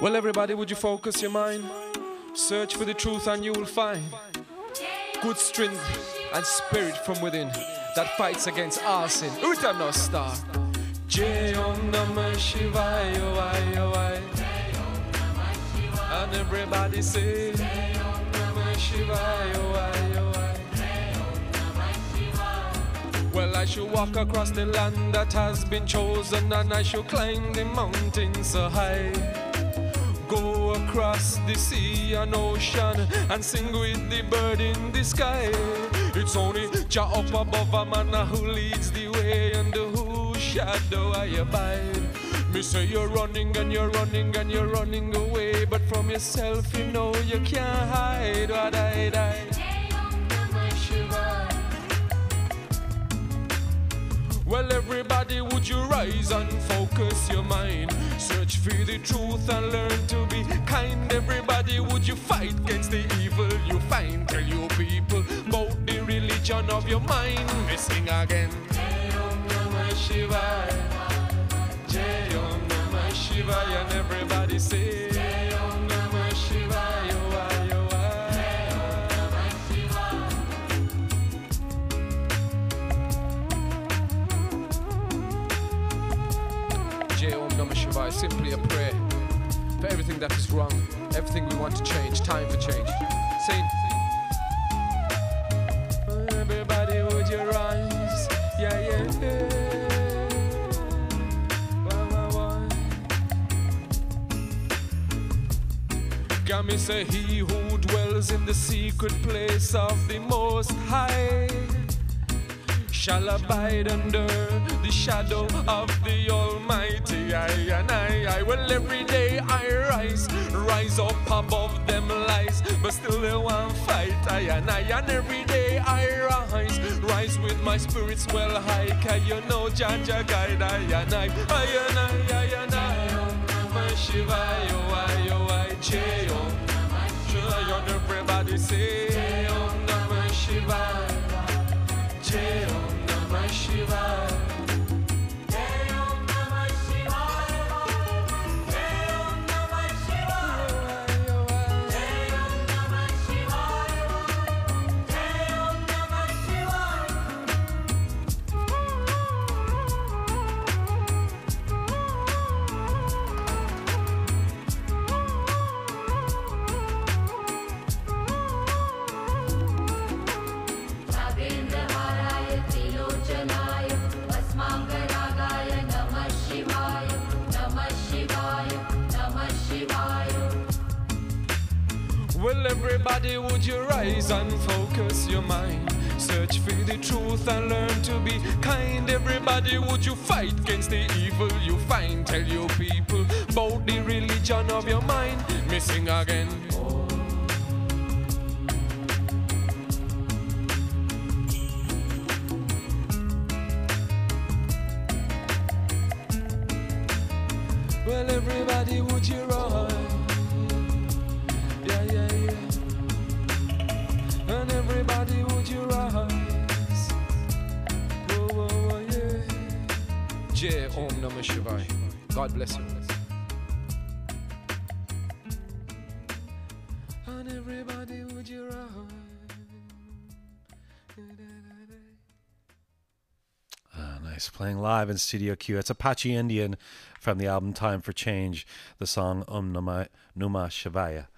Well, everybody, would you focus your mind? Search for the truth and you will find good strength and spirit from within that fights against all sin. Uta no star. Jai Om Namah Shivaya. And everybody say, Jai Om Namah Shivaya. Well, I should walk across the land that has been chosen, and I should climb the mountain so high. Across the sea and ocean and sing with the bird in the sky. It's only Jah up above a man who leads the way and whose shadow I abide. Me say you're running and you're running and you're running away, but from yourself you know you can't hide. What I die. Well, everybody, would you rise and focus your mind? Search for the truth and learn. Would you fight against the evil you find? Tell your people about the religion of your mind. Missing again. Jai Om Namah Shivaya. Jai Om Namah Shivaya. And everybody say. Jai Om Namah Shivaya. Jai Om Namah Shivaya, simply a prayer for everything that is wrong, everything we want to change, time for change. Saying, Everybody, would you rise? Yeah, yeah, yeah. Wah, wah, wah. Can say, He who dwells in the secret place of the Most High shall abide under the shadow of the Almighty. I and I, I will every day rise up above them lies, but still they want fight. I and I, and every day I rise, rise with my spirits well high. Cause you know Jah Jah guide I and I, I and I, I and I. Om Shivaya, why, oh, why, Jai Om. Everybody say, Om Namah Shivaya. Jai Om Namah Shivaya. Well, everybody, would you rise and focus your mind? Search for the truth and learn to be kind. Everybody, would you fight against the evil you find? Tell your people about the religion of your mind. Missing again. Well, everybody, would you rise? Jai Om Namah Shivaya. God bless you. And everybody, would you? Ah, nice. Playing live in Studio Q. It's Apache Indian from the album Time for Change, the song Om Namah Numa Shivaya.